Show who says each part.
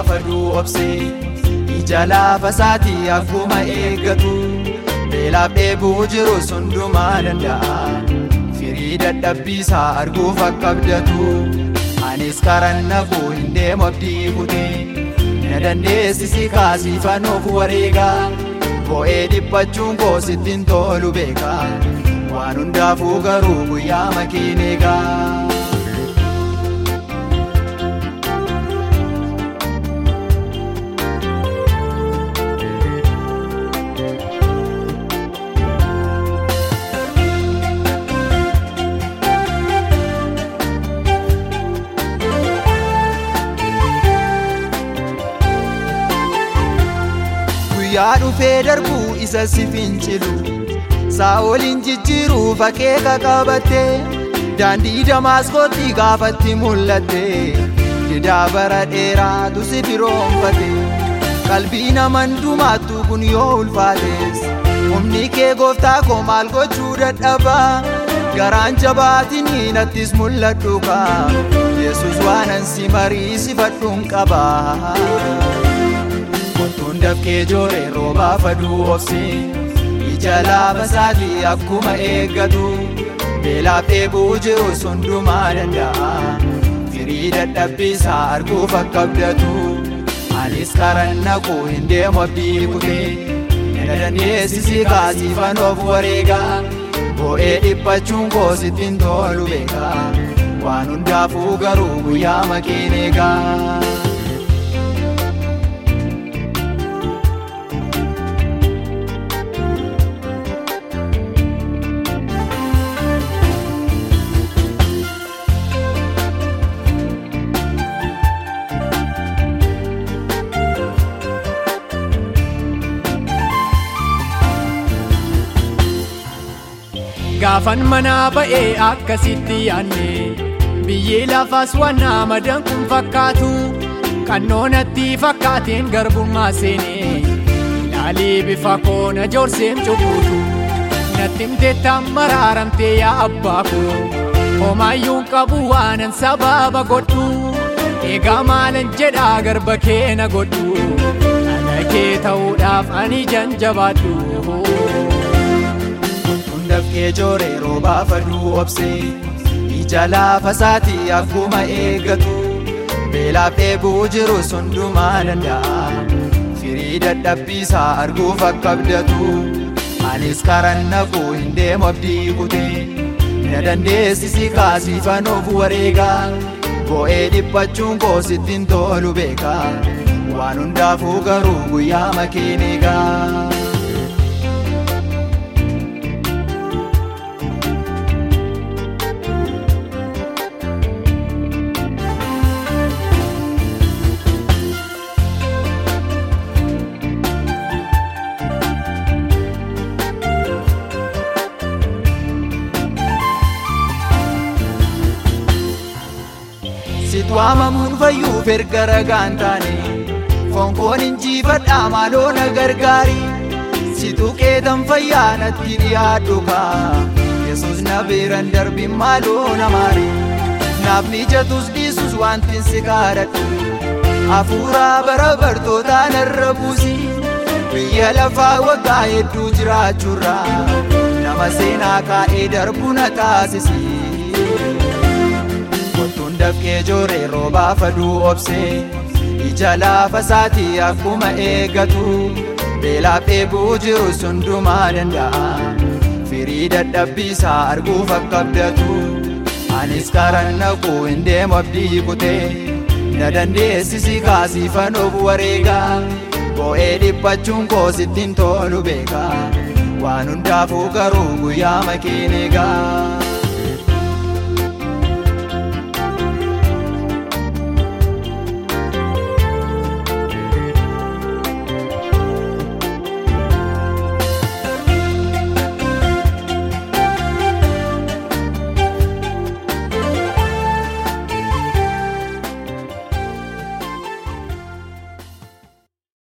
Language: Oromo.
Speaker 1: baafaduu obsee ija laafa isaatii akkuma eeggatu beelaaf dheebuu jirus hundumaa danda'a firii dadhabbiisaa arguuf akka abdatu anis karan naquu hin deemu abdii kutee na dandeessisi kaasiifannoof wareegaa bo'ee dhiphachuun koo sittiin tolu beekaa waan hundaafuu garuu guyyaa makiin eegaa. Guyyaa dhufee darbuu isa si fincilu. Saa'oliin jijjiiruuf akeeka qabatte daandii damaasqootti gaafatti mul'atte didaa bara dheeraatu si firoonfate qalbii naman dumaattu kun yoo ulfaates humni kee gooftaa koo maal gochuu dadhabaa? Garaan jabaatinii nattis mul'adhu kaa. Yesus waanan si mariisifadhuun qabaa. Kun dafkee jooree roobaa faduu obsee ija laafa isaatii akkuma eeggatu beelaaf dheebuu jirus hundumaa danda'a firii dadhabbiisaa arguuf akka abdatu anis karan naquu hin deemu abdii kutee dandeessisi kaasiifannoof wareegaa bo'ee dhiphachuun koo sittiin tolu beekaa waan hundaafuu garuu guyyaa makiin eegaa.
Speaker 2: Gaafan manaa ba'ee akkasitti yaanne. Biyyi lafaas waan madan kun fakkaatu. Qannoonatti fakkaateen garbummaa seene ilaalii bifa koona joorseem cubbuutu natti himteettaan maraaramtee yaa abbaa koo homaayyuun qabu waanan sababa godhu eegaa maalan jedhaa garba kee na godhu ana kee ta'uudhaaf ani janjabaadhu.
Speaker 1: dafkee jooree roobaa faduu obsee ija laafa isaatii akkuma eeggatu beelaaf dheebuu jirus hundumaa danda'a firii dadhabbiisaa arguuf akka abdatu anis karan naquu hin deemu abdii kutee na dandeessisi kaasiifannoof wareegaa bo'ee dhiphachuun koo sittiin tolu beekaa waan hundaafuu garuu guyyaa makiin situ waamamuun fayyuuf erga ragaan taane fonkoon injifadhaa maaloo na gargaari situ qeetan fayyaa natti dhiyaadhu kaa yesus na biran darbin maaloo na maari naaf mijatus dhiisus wantin si kaadhadhu hafuuraa bara bartootaa narra buusi biyya lafaa waggaa hedduu jiraachuurraa nama seenaa kaa'ee darbu na taasisi. Dafkee jooree roobaa faduu obsee ija laafa isaatii akkuma eeggatu beelaaf dheebuu jirus hundumaa danda'a firii dadhabbiisaa arguuf akka abdatu anis karan naquu hin deemu abdii kutee na dandeessisi kaasiifannoof wareegaa bo'ee dhiphachuun koo sittiin tolu beekaa waan hundaafuu garuu guyyaa makiin eegaa.